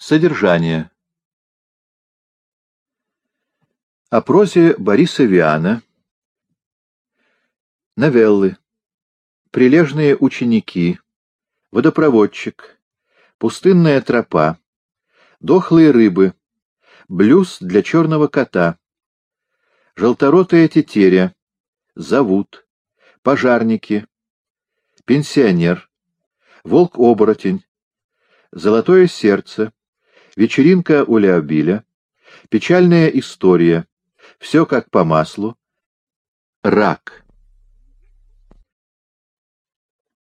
Содержание. О прозе Бориса Виана. Новеллы. Прилежные ученики. Водопроводчик. Пустынная тропа. Дохлые рыбы. Блюз для черного кота. Желторотая тетеря. Зовут. Пожарники. Пенсионер. Волк-оборотень. Золотое сердце. Вечеринка у Леобиля, печальная история, все как по маслу, рак.